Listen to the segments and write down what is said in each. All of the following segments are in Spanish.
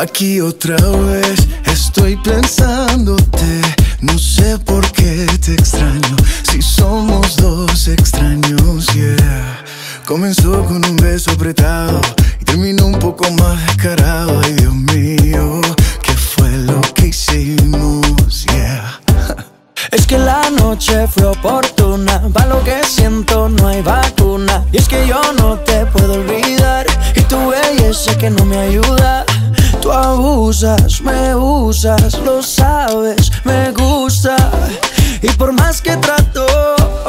Aquí otra vez estoy pensándote. No sé por qué te extraño. Si somos dos extraños, yeah. Comenzó con un beso apretado y terminó un poco más descarado. Ay, Dios mío, ¿qué fue lo que hicimos? Yeah. Es que la noche fue oportuna, para lo que siento no hay vacuna. Y es que yo no te puedo olvidar, y tu belleza que no me ayuda. Tú abusas, me usas, lo sabes, me gusta. Y por más que trato,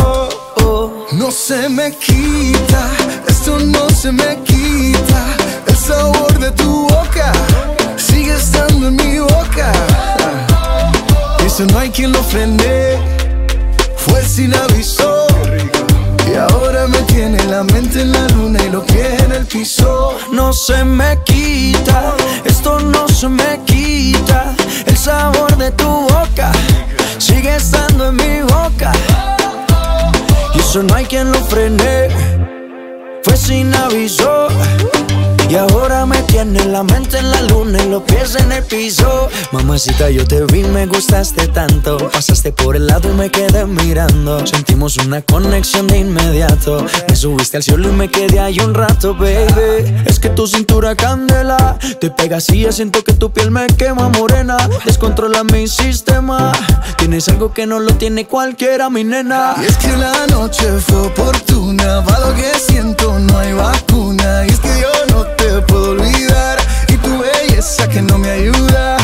oh, No se me quita, esto no se me quita. El sabor de tu boca sigue estando en mi boca. Eso no hay quien lo frene, fue sin aviso. Y ahora me tiene la mente en la luna y los pies en el piso. no se me quita, no se me quita. El sabor de tu boca sigue estando en mi boca. Y eso no hay quien lo frene, fue sin aviso. Y ahora me tiene la mente en la luna y los pies en el piso. Mamacita, yo te vi, me gustaste tanto. Pasaste por el lado y me quedé mirando. Sentimos una conexión de inmediato. Me subiste al cielo y me quedé ahí un rato, baby. Es que tu cintura candela te pega así, yo siento que tu piel me quema morena. Descontrola mi sistema. Tienes algo que no lo tiene cualquiera, mi nena. Y es que la noche fue oportuna, para lo que siento no hay vacuna. Y es que yo puedo olvidar, y tu belleza que no me ayuda.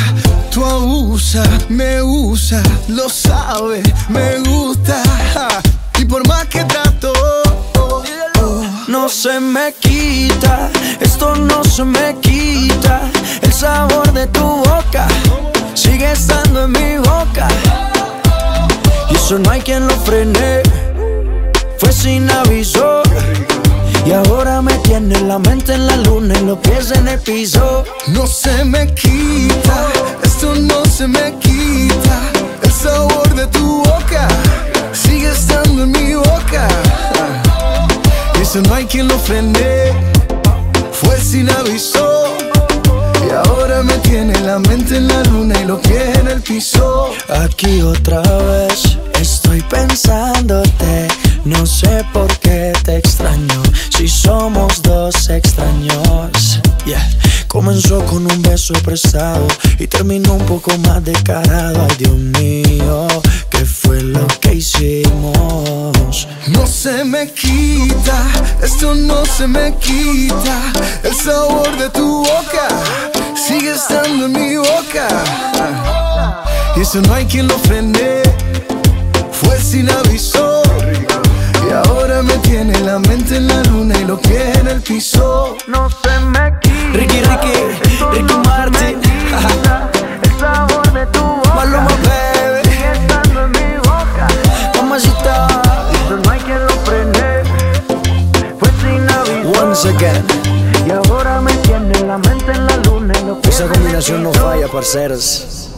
Tú abusas, me usa, lo sabes, me gusta. Y por más que trato, No se me quita, esto no se me quita. El sabor de tu boca sigue estando en mi boca. Y eso no hay quien lo frene. Fue sin aviso. Y ahora tiene la mente en la luna y los pies en el piso. no se me quita, esto no se me quita. El sabor de tu boca sigue estando en mi boca. Eso no hay quien lo frene, fue sin aviso. Y ahora me tiene la mente en la luna y los pies en el piso. Aquí otra vez estoy pensándote. No sé por Comenzó con un beso prestado y terminó un poco más descarado. Ay, Dios mío, ¿qué fue lo que hicimos? No se me quita, esto no se me quita. El sabor de tu boca sigue estando en mi boca. Y eso no hay quien lo frene, fue sin aviso. Y ahora me tiene